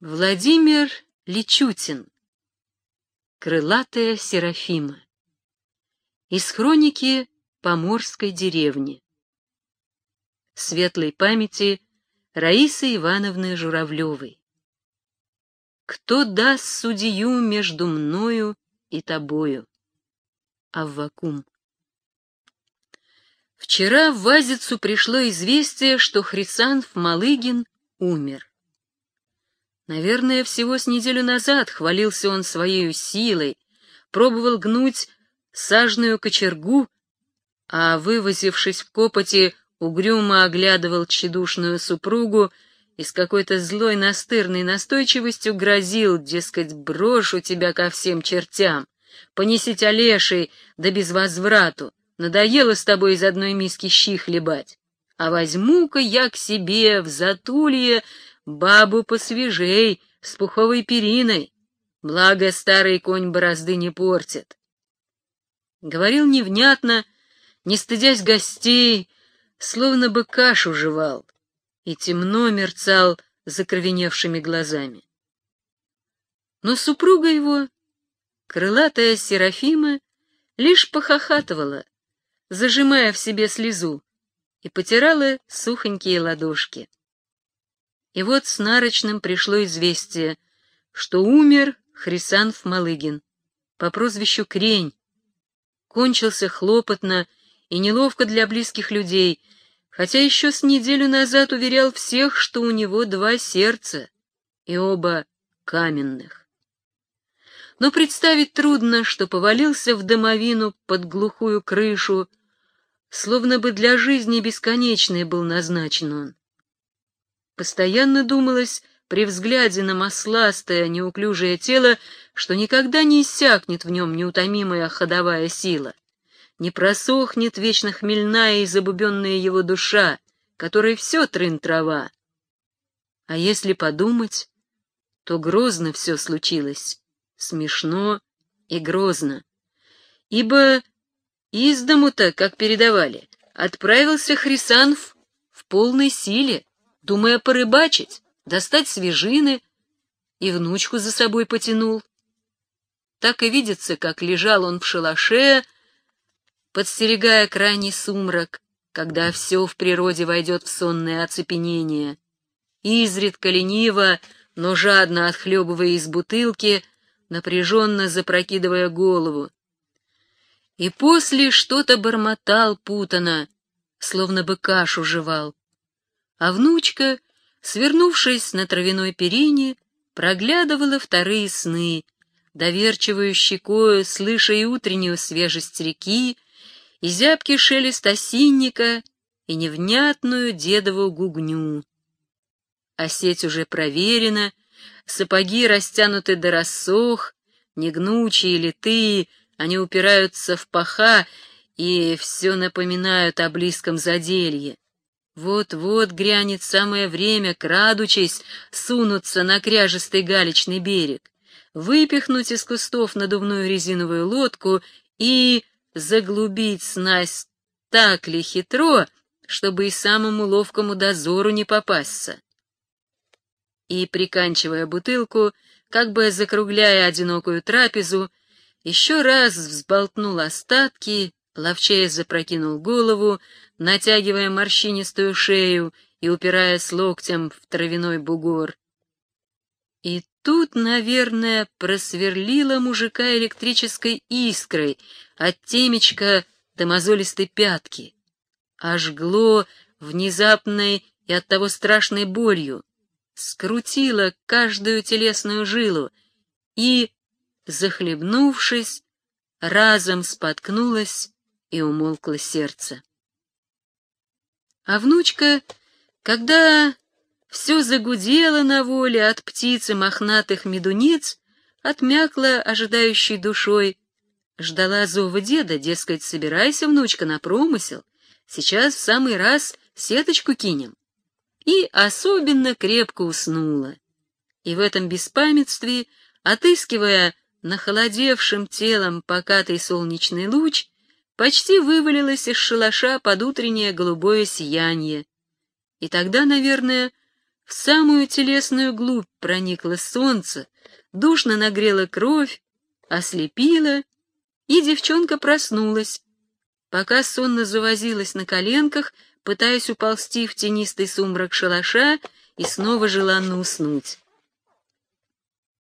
Владимир Личутин. Крылатая Серафима. Из хроники Поморской деревни. Светлой памяти Раисы Ивановны Журавлевой. Кто даст судью между мною и тобою? Аввакум. Вчера в Вазицу пришло известие, что Хрисанф Малыгин умер. Наверное, всего с неделю назад хвалился он своей силой, пробовал гнуть сажную кочергу, а, вывозившись в копоти, угрюмо оглядывал тщедушную супругу и с какой-то злой настырной настойчивостью грозил, дескать, брошу тебя ко всем чертям, понесить Олешей, да без возврату, надоело с тобой из одной миски щи хлебать, а возьму-ка я к себе в затулье Бабу посвежей, с пуховой периной, благо старый конь борозды не портит. Говорил невнятно, не стыдясь гостей, словно бы кашу жевал, и темно мерцал закровеневшими глазами. Но супруга его, крылатая Серафима, лишь похохатывала, зажимая в себе слезу, и потирала сухонькие ладошки. И вот с Нарочным пришло известие, что умер Хрисанф Малыгин по прозвищу Крень. Кончился хлопотно и неловко для близких людей, хотя еще с неделю назад уверял всех, что у него два сердца, и оба каменных. Но представить трудно, что повалился в домовину под глухую крышу, словно бы для жизни бесконечной был назначен он. Постоянно думалось при взгляде на масластое, неуклюжее тело, что никогда не иссякнет в нем неутомимая ходовая сила, не просохнет вечно хмельная и забубенная его душа, которой все трын-трава. А если подумать, то грозно все случилось, смешно и грозно. Ибо из дому-то, как передавали, отправился Хрисанф в полной силе, думая порыбачить, достать свежины, и внучку за собой потянул. Так и видится, как лежал он в шалаше, подстерегая крайний сумрак, когда все в природе войдет в сонное оцепенение. Изредка лениво, но жадно отхлебывая из бутылки, напряженно запрокидывая голову. И после что-то бормотал путано, словно бы кашу жевал а внучка, свернувшись на травяной перине, проглядывала вторые сны, доверчивую щекою, слыша и утреннюю свежесть реки, и зябкий шелест осинника, и невнятную дедову гугню. А сеть уже проверена, сапоги растянуты до рассох, негнучие, литые, они упираются в паха и все напоминают о близком заделье. Вот-вот грянет самое время, крадучись, сунуться на кряжестый галечный берег, выпихнуть из кустов надувную резиновую лодку и заглубить снасть так ли хитро, чтобы и самому ловкому дозору не попасться. И, приканчивая бутылку, как бы закругляя одинокую трапезу, еще раз взболтнул остатки Ловчей запрокинул голову, натягивая морщинистую шею и упираясь локтем в травяной бугор. И тут, наверное, просверлила мужика электрической искрой от темечка до мозолистой пятки. Ожгло внезапной и оттого страшной болью, скрутило каждую телесную жилу и, захлебнувшись, разом споткнулась и умолкло сердце. А внучка, когда все загудело на воле от птицы мохнатых медунец, отмякла ожидающей душой, ждала зова деда, дескать, собирайся, внучка, на промысел, сейчас в самый раз сеточку кинем. И особенно крепко уснула. И в этом беспамятстве, отыскивая нахолодевшим телом покатый солнечный луч, почти вывалилась из шалаша под утреннее голубое сияние. И тогда, наверное, В самую телесную глубь проникло солнце, душно нагрело кровь, ослепило, и девчонка проснулась. Пока сонно завозилась на коленках, пытаясь уползти в тенистый сумрак шалаша и снова желанно уснуть.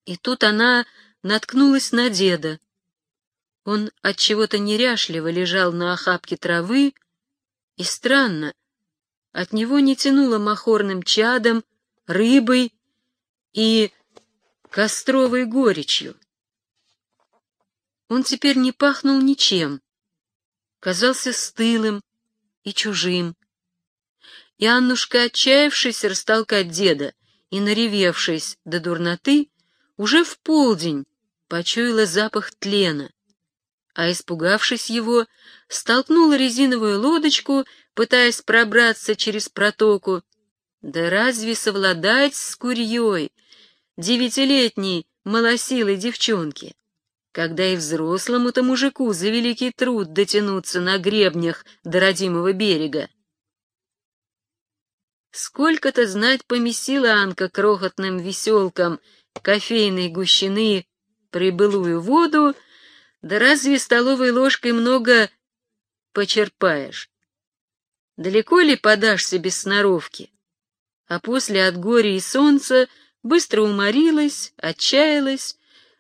И тут она наткнулась на деда. Он от чего-то неряшливо лежал на охапке травы, и странно, от него не тянуло махорным чадом, рыбой и костровой горечью. Он теперь не пахнул ничем, казался стылым и чужим. И Аннушка, отчаявшись растолкать деда и наревевшись до дурноты, уже в полдень почуяла запах тлена, а, испугавшись его, столкнула резиновую лодочку, пытаясь пробраться через протоку. Да разве совладать с курьей, девятилетней малосилой девчонки? когда и взрослому-то мужику за великий труд дотянуться на гребнях до родимого берега. Сколько-то знать помесила Анка крохотным веселкам кофейной гущины прибылую воду, да разве столовой ложкой много почерпаешь? Далеко ли подашься без сноровки? А после от горя и солнца быстро уморилась, отчаялась,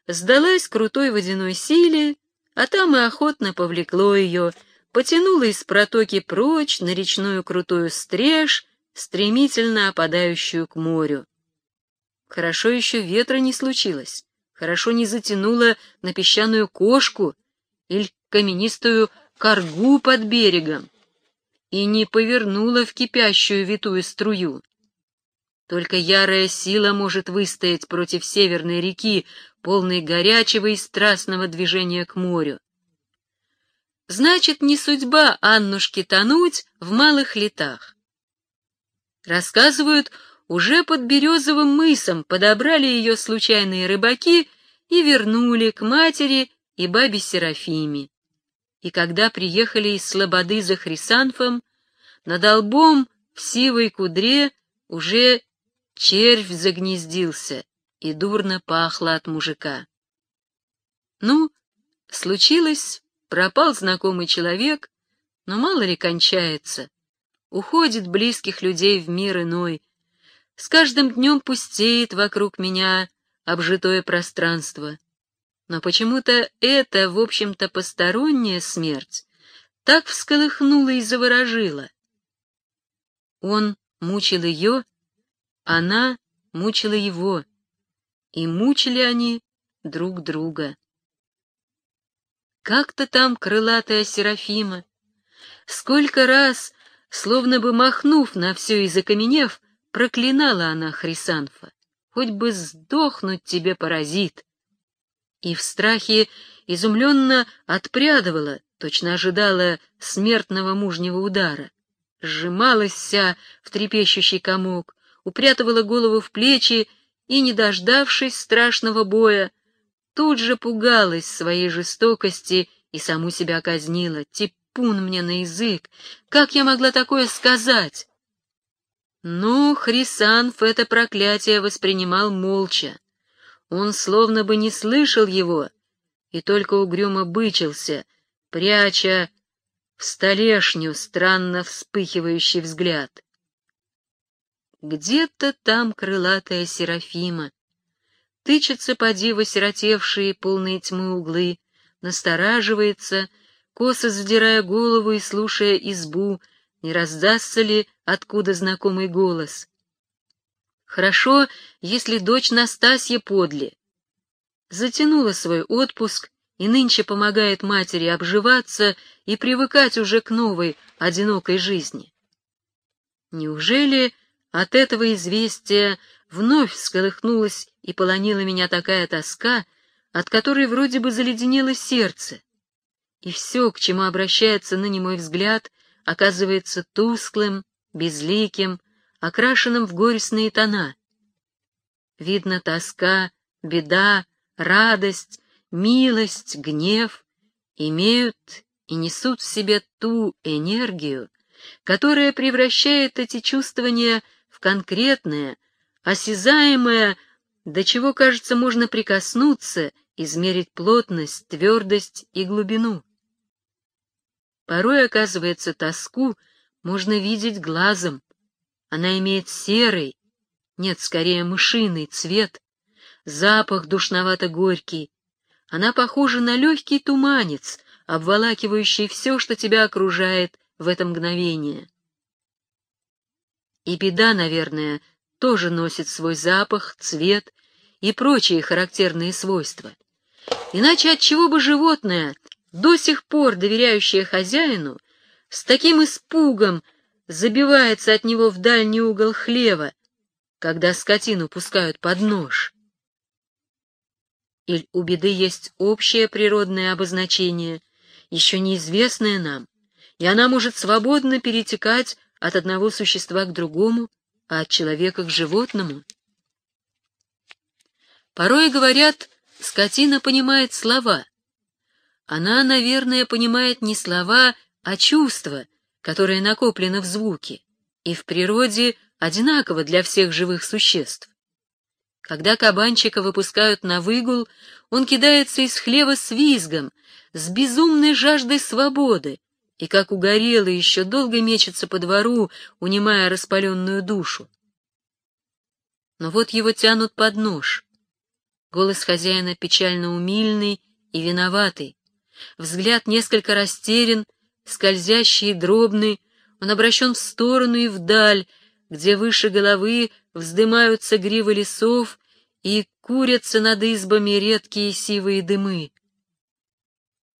сдалась крутой водяной силе, а там и охотно повлекло ее, потянуло из протоки прочь на речную крутую стрежь, стремительно опадающую к морю. Хорошо еще ветра не случилось, хорошо не затянуло на песчаную кошку или каменистую коргу под берегом и не повернула в кипящую витую струю. Только ярая сила может выстоять против северной реки, полной горячего и страстного движения к морю. Значит, не судьба Аннушке тонуть в малых летах. Рассказывают, уже под березовым мысом подобрали ее случайные рыбаки и вернули к матери и бабе Серафиме. И когда приехали из Слободы за Хрисанфом, над лбом в сивой кудре уже червь загнездился, и дурно пахло от мужика. Ну, случилось, пропал знакомый человек, но мало ли кончается. Уходит близких людей в мир иной. С каждым днем пустеет вокруг меня обжитое пространство. Но почему-то эта, в общем-то, посторонняя смерть так всколыхнула и заворожила. Он мучил ее, она мучила его, и мучили они друг друга. Как-то там крылатая Серафима, сколько раз, словно бы махнув на все и закаменев, проклинала она Хрисанфа. Хоть бы сдохнуть тебе, паразит! И в страхе изумленно отпрядывала, точно ожидала смертного мужнего удара. Сжималась вся в трепещущий комок, упрятывала голову в плечи и, не дождавшись страшного боя, тут же пугалась своей жестокости и саму себя казнила. Типун мне на язык! Как я могла такое сказать? Но Хрисанф это проклятие воспринимал молча. Он словно бы не слышал его и только угрюмо бычился, пряча в столешню странно вспыхивающий взгляд. Где-то там крылатая Серафима. Тычется по диву сиротевшие полные тьмы углы, настораживается, косо задирая голову и слушая избу, не раздастся ли откуда знакомый голос. Хорошо, если дочь Настасья подле. Затянула свой отпуск и нынче помогает матери обживаться и привыкать уже к новой, одинокой жизни. Неужели от этого известия вновь всколыхнулась и полонила меня такая тоска, от которой вроде бы заледенело сердце. И все, к чему обращается ныне мой взгляд, оказывается тусклым, безликим, окрашенным в горестные тона. Видно, тоска, беда, радость, милость, гнев имеют и несут в себе ту энергию, которая превращает эти чувствования в конкретное, осязаемое, до чего, кажется, можно прикоснуться, измерить плотность, твердость и глубину. Порой, оказывается, тоску можно видеть глазом. Она имеет серый, нет, скорее мышиный цвет, запах душновато-горький. Она похожа на легкий туманец, обволакивающий все, что тебя окружает в это мгновение. И беда, наверное, тоже носит свой запах, цвет и прочие характерные свойства. Иначе от чего бы животное, до сих пор доверяющее хозяину, с таким испугом забивается от него в дальний угол хлева, когда скотину пускают под нож? Или у беды есть общее природное обозначение, еще неизвестное нам, и она может свободно перетекать от одного существа к другому, а от человека к животному? Порой говорят, скотина понимает слова. Она, наверное, понимает не слова, а чувства, которые накоплены в звуке, и в природе одинаково для всех живых существ. Когда кабанчика выпускают на выгул, он кидается из хлева с визгом, с безумной жаждой свободы, и как угорелый еще долго мечется по двору, унимая распаленную душу. Но вот его тянут под нож. Голос хозяина печально умильный и виноватый. Взгляд несколько растерян, скользящий и дробный, он обращен в сторону и вдаль, где выше головы вздымаются гривы лесов и курятся над избами редкие сивые дымы.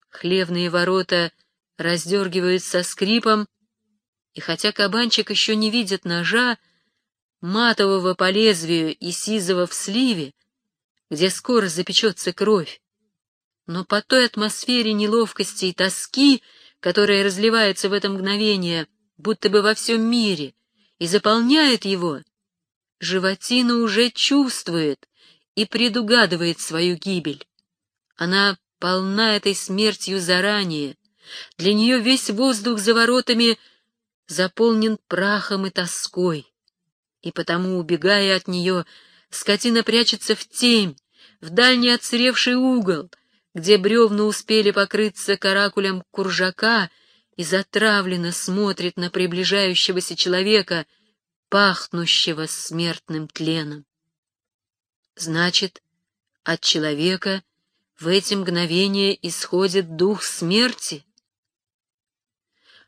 Хлевные ворота раздергивают со скрипом, и хотя кабанчик еще не видит ножа, матового по лезвию и сизого в сливе, где скоро запечется кровь, но по той атмосфере неловкости и тоски, которая разливается в это мгновение, будто бы во всем мире, и заполняет его, животина уже чувствует и предугадывает свою гибель. Она полна этой смертью заранее. Для нее весь воздух за воротами заполнен прахом и тоской. И потому, убегая от нее, скотина прячется в тень, в дальний отсыревший угол, где бревна успели покрыться каракулем куржака и затравленно смотрит на приближающегося человека, пахнущего смертным тленом. Значит, от человека в эти мгновения исходит дух смерти?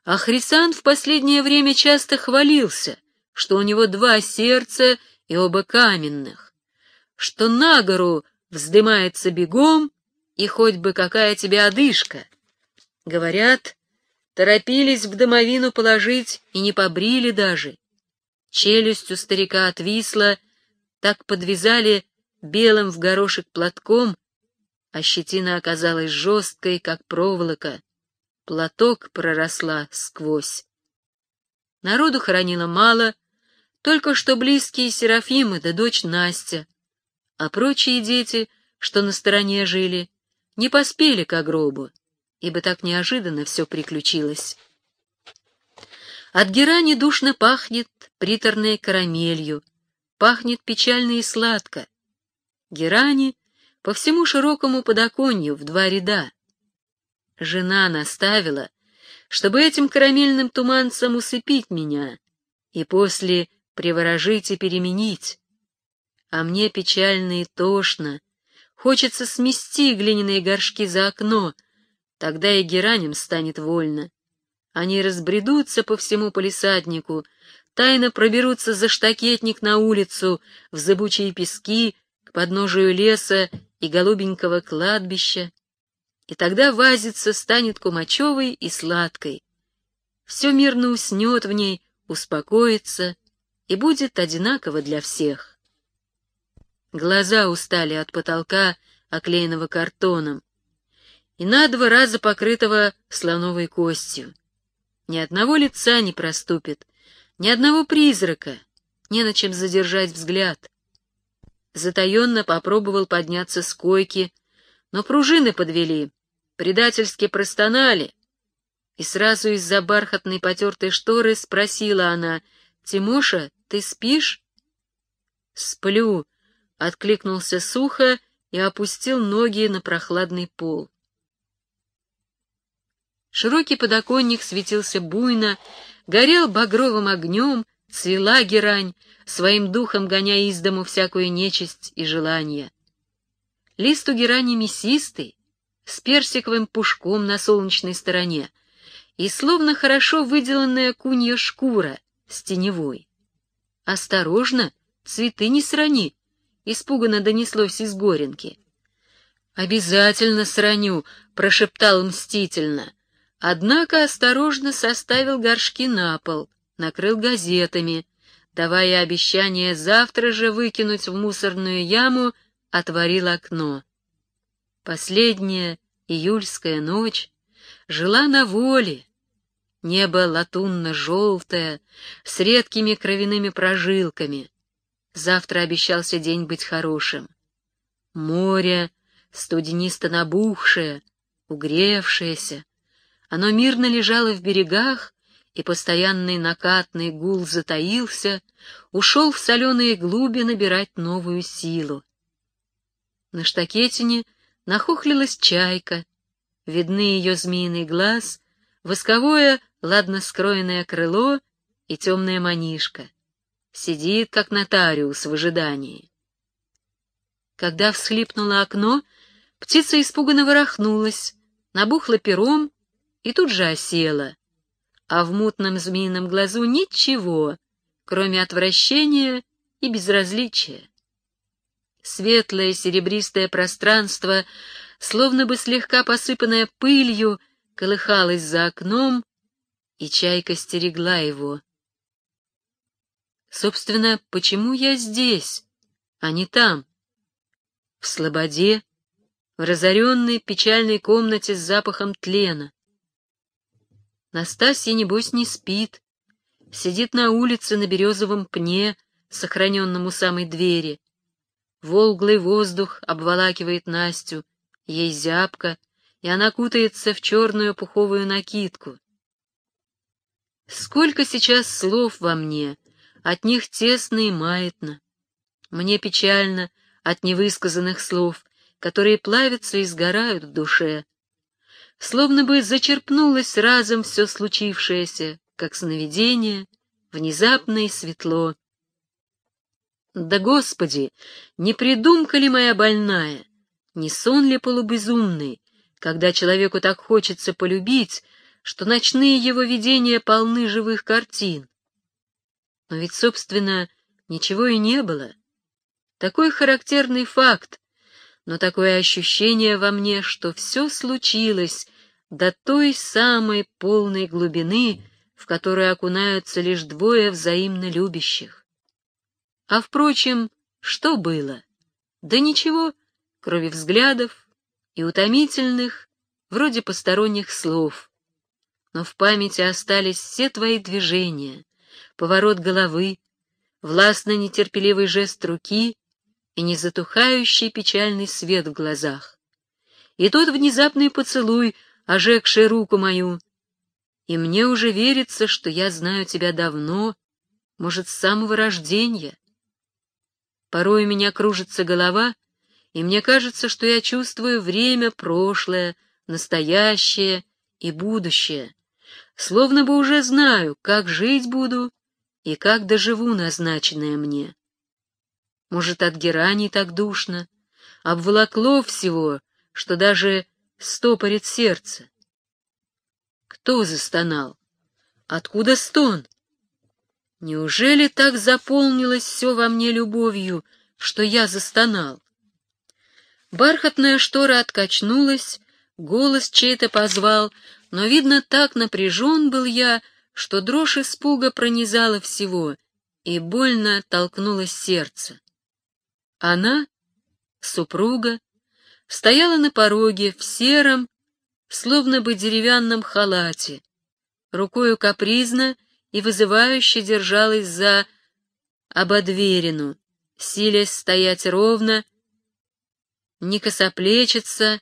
А Хрисан в последнее время часто хвалился, что у него два сердца и оба каменных, что на гору вздымается бегом, и хоть бы какая тебе одышка. Говорят, торопились в домовину положить и не побрили даже. Челюсть у старика отвисла, так подвязали белым в горошек платком, а щетина оказалась жесткой, как проволока. Платок проросла сквозь. Народу хоронило мало, только что близкие Серафимы да дочь Настя, а прочие дети, что на стороне жили, не поспели к гробу, ибо так неожиданно все приключилось. От герани душно пахнет приторной карамелью, пахнет печально и сладко. Герани по всему широкому подоконью в два ряда. Жена наставила, чтобы этим карамельным туманцем усыпить меня и после приворожить и переменить. А мне печально и тошно, хочется смести глиняные горшки за окно, тогда и гераням станет вольно. Они разбредутся по всему полисаднику, тайно проберутся за штакетник на улицу, в зыбучие пески, к подножию леса и голубенького кладбища. И тогда вазица станет кумачевой и сладкой. Все мирно уснет в ней, успокоится и будет одинаково для всех. Глаза устали от потолка, оклеенного картоном, и на два раза покрытого слоновой костью. Ни одного лица не проступит, ни одного призрака, не на чем задержать взгляд. Затаенно попробовал подняться с койки, но пружины подвели, предательски простонали. И сразу из-за бархатной потертой шторы спросила она, «Тимоша, ты спишь?» «Сплю», — откликнулся сухо и опустил ноги на прохладный пол. Широкий подоконник светился буйно, горел багровым огнем, цвела герань, своим духом гоняя из дому всякую нечисть и желание. Лист у герани мясистый, с персиковым пушком на солнечной стороне, и словно хорошо выделанная кунья шкура с теневой. «Осторожно, цветы не срани!» — испуганно донеслось из горенки. «Обязательно сраню!» — прошептал мстительно. Однако осторожно составил горшки на пол, накрыл газетами, давая обещание завтра же выкинуть в мусорную яму, отворил окно. Последняя июльская ночь жила на воле. Небо латунно-желтое, с редкими кровяными прожилками. Завтра обещался день быть хорошим. Море, студенисто набухшее, угревшееся, оно мирно лежало в берегах, и постоянный накатный гул затаился, ушел в соленые глуби набирать новую силу. На штакетине нахохлилась чайка, видны ее змеиный глаз, восковое, ладно скроенное крыло и темная манишка. Сидит, как нотариус в ожидании. Когда всхлипнуло окно, птица испуганно ворохнулась, набухла пером и тут же осела, а в мутном змеином глазу ничего, кроме отвращения и безразличия. Светлое серебристое пространство, словно бы слегка посыпанное пылью, колыхалось за окном, и чайка стерегла его. Собственно, почему я здесь, а не там? В слободе, в разоренной печальной комнате с запахом тлена. Настасья, небось, не спит. Сидит на улице на березовом пне, сохраненном у самой двери. Волглый воздух обволакивает Настю, ей зябко, и она кутается в черную пуховую накидку. Сколько сейчас слов во мне, от них тесно и маятно. Мне печально от невысказанных слов, которые плавятся и сгорают в душе, словно бы зачерпнулось разом все случившееся, как сновидение, внезапно и светло. Да, Господи, не придумка ли моя больная, не сон ли полубезумный, когда человеку так хочется полюбить, что ночные его видения полны живых картин? Но ведь, собственно, ничего и не было. Такой характерный факт, но такое ощущение во мне, что все случилось до той самой полной глубины, в которой окунаются лишь двое взаимно любящих. А, впрочем, что было? Да ничего, кроме взглядов и утомительных, вроде посторонних слов. Но в памяти остались все твои движения, поворот головы, властно-нетерпеливый жест руки и незатухающий печальный свет в глазах. И тот внезапный поцелуй, ожегший руку мою. И мне уже верится, что я знаю тебя давно, может, с самого рождения. Порой у меня кружится голова, и мне кажется, что я чувствую время прошлое, настоящее и будущее, словно бы уже знаю, как жить буду и как доживу назначенное мне. Может, от герани так душно, обволокло всего, что даже стопорит сердце. Кто застонал? Откуда стон? Неужели так заполнилось все во мне любовью, что я застонал? Бархатная штора откачнулась, голос чей-то позвал, но, видно, так напряжен был я, что дрожь испуга пронизала всего, и больно толкнулось сердце. Она, супруга, стояла на пороге в сером, словно бы деревянном халате, рукою капризно и вызывающе держалась за ободверину, силясь стоять ровно, не косоплечиться,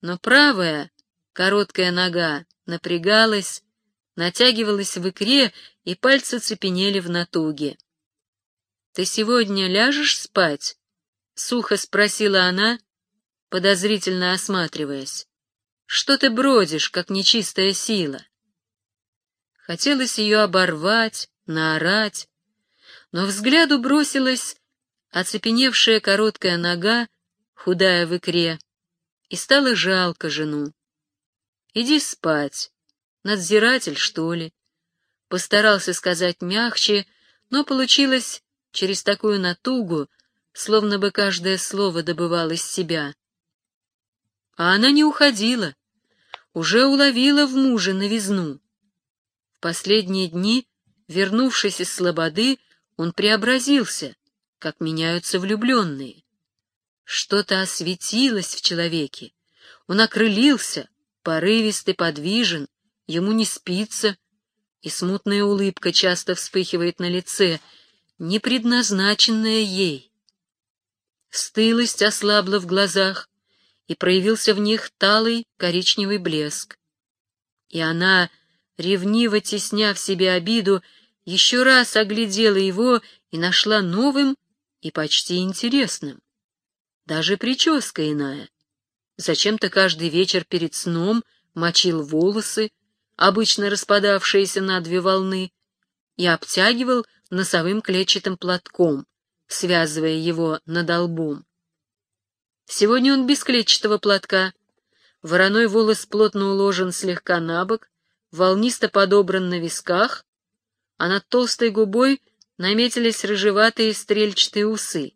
но правая, короткая нога напрягалась, натягивалась в икре, и пальцы цепенели в натуге. ты сегодня ляжешь спать?» — сухо спросила она, подозрительно осматриваясь. «Что ты бродишь, как нечистая сила?» Хотелось ее оборвать, наорать, но взгляду бросилась оцепеневшая короткая нога, худая в икре, и стало жалко жену. «Иди спать. Надзиратель, что ли?» Постарался сказать мягче, но получилось через такую натугу, словно бы каждое слово добывал из себя. А она не уходила, уже уловила в муже новизну. В последние дни, вернувшись из слободы, он преобразился, как меняются влюбленные. Что-то осветилось в человеке, он окрылился, порывистый, подвижен, ему не спится, и смутная улыбка часто вспыхивает на лице, не предназначенная ей. Стылость ослабла в глазах, и проявился в них талый коричневый блеск. И она, ревниво тесня в себе обиду, еще раз оглядела его и нашла новым и почти интересным. Даже прическа иная. Зачем-то каждый вечер перед сном мочил волосы, обычно распадавшиеся на две волны, и обтягивал носовым клетчатым платком, связывая его над лбом. Сегодня он без клетчатого платка. Вороной волос плотно уложен слегка на бок, волнисто подобран на висках, а над толстой губой наметились рыжеватые стрельчатые усы.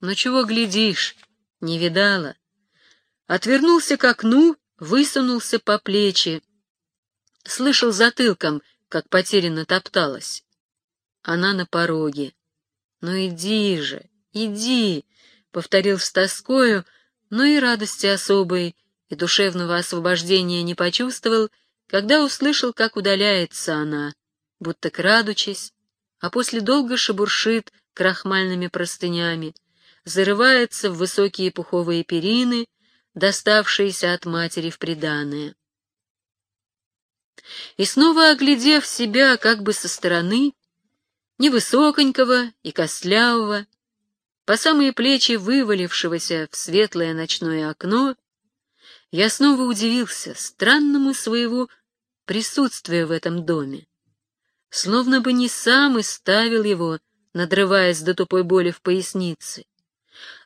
«Ну чего глядишь?» Не видала. Отвернулся к окну, высунулся по плечи. Слышал затылком, как потерянно топталась. Она на пороге. «Ну иди же, иди!» — повторил с тоскою, но и радости особой, и душевного освобождения не почувствовал, когда услышал, как удаляется она, будто крадучись, а после долго шебуршит крахмальными простынями, зарывается в высокие пуховые перины, доставшиеся от матери в приданое. И снова оглядев себя как бы со стороны, невысоконького и костлявого, по самые плечи вывалившегося в светлое ночное окно, я снова удивился странному своего присутствия в этом доме. Словно бы не сам и ставил его, надрываясь до тупой боли в пояснице.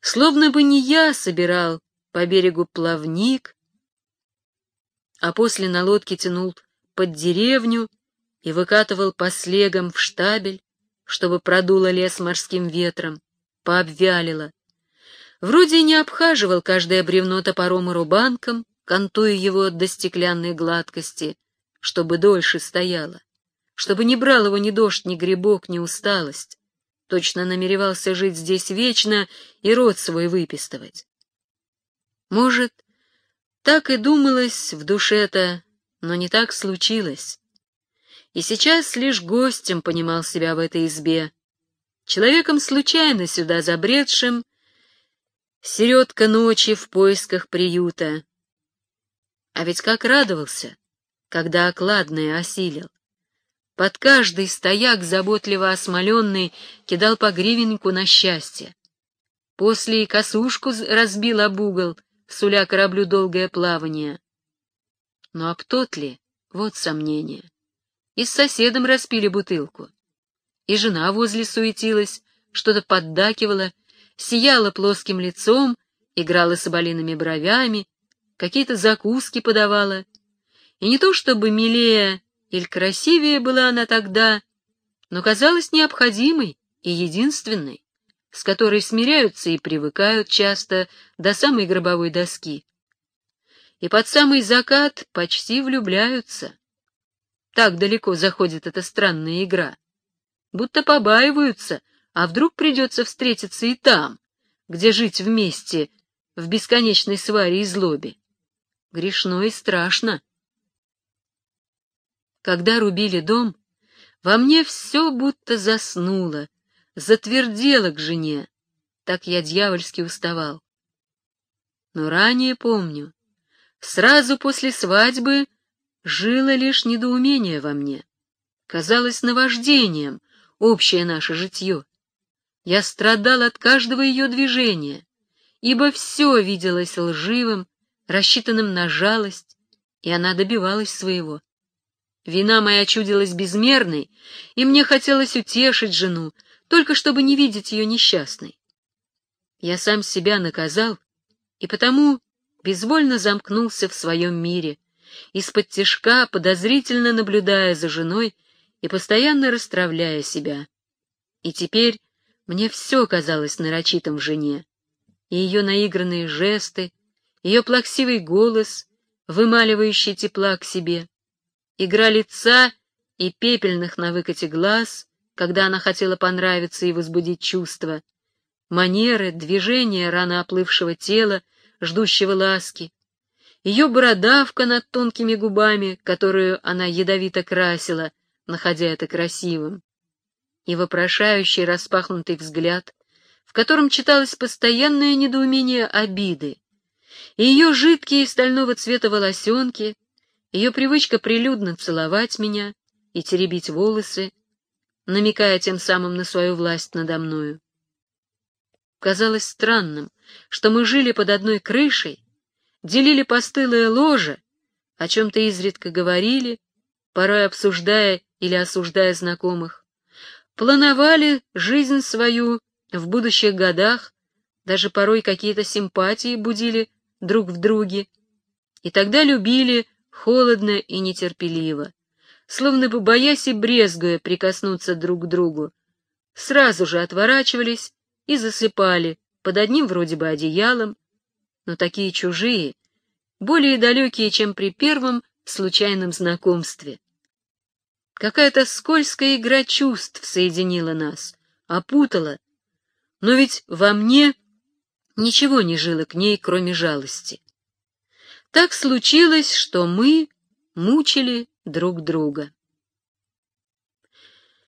Словно бы не я собирал по берегу плавник, а после на лодке тянул под деревню и выкатывал по слегам в штабель, чтобы продуло лес морским ветром, пообвялило. Вроде не обхаживал каждое бревно топором и рубанком, кантуя его до стеклянной гладкости, чтобы дольше стояло, чтобы не брал его ни дождь, ни грибок, ни усталость точно намеревался жить здесь вечно и род свой выпистывать. Может, так и думалось в душе-то, но не так случилось. И сейчас лишь гостем понимал себя в этой избе, человеком случайно сюда забредшим, середка ночи в поисках приюта. А ведь как радовался, когда окладное осилил. Под каждый стояк, заботливо осмоленный, кидал по гривеннику на счастье. После и косушку разбил об угол, суля кораблю долгое плавание. Ну а тот ли? Вот сомнение. И с соседом распили бутылку. И жена возле суетилась, что-то поддакивала, сияла плоским лицом, играла соболиными бровями, какие-то закуски подавала. И не то чтобы милее или красивее была она тогда, но казалась необходимой и единственной, с которой смиряются и привыкают часто до самой гробовой доски. И под самый закат почти влюбляются. Так далеко заходит эта странная игра. Будто побаиваются, а вдруг придется встретиться и там, где жить вместе в бесконечной сваре и злобе. Грешно и страшно. Когда рубили дом, во мне все будто заснуло, затвердело к жене. Так я дьявольски уставал. Но ранее помню, сразу после свадьбы жило лишь недоумение во мне. Казалось наваждением, общее наше житье. Я страдал от каждого ее движения, ибо все виделось лживым, рассчитанным на жалость, и она добивалась своего. Вина моя чудилась безмерной, и мне хотелось утешить жену, только чтобы не видеть ее несчастной. Я сам себя наказал, и потому безвольно замкнулся в своем мире, из-под тишка подозрительно наблюдая за женой и постоянно расстравляя себя. И теперь мне все казалось нарочитым в жене, и ее наигранные жесты, ее плаксивый голос, вымаливающий тепла к себе, игра лица и пепельных на выкате глаз, когда она хотела понравиться и возбудить чувства, манеры, движения рано оплывшего тела, ждущего ласки, ее бородавка над тонкими губами, которую она ядовито красила, находя это красивым, и вопрошающий распахнутый взгляд, в котором читалось постоянное недоумение обиды, и ее жидкие стального цвета волосенки, ее привычка прилюдно целовать меня и теребить волосы, намекая тем самым на свою власть надо мною. Казалось странным, что мы жили под одной крышей, делили постылое ложе, о чем-то изредка говорили, порой обсуждая или осуждая знакомых, плановали жизнь свою в будущих годах, даже порой какие-то симпатии будили друг в друге, и тогда любили холодно и нетерпеливо, словно бы боясь и брезгуя прикоснуться друг к другу, сразу же отворачивались и засыпали под одним вроде бы одеялом, но такие чужие, более далекие, чем при первом случайном знакомстве. Какая-то скользкая игра чувств соединила нас, опутала, но ведь во мне ничего не жило к ней, кроме жалости. Так случилось, что мы мучили друг друга.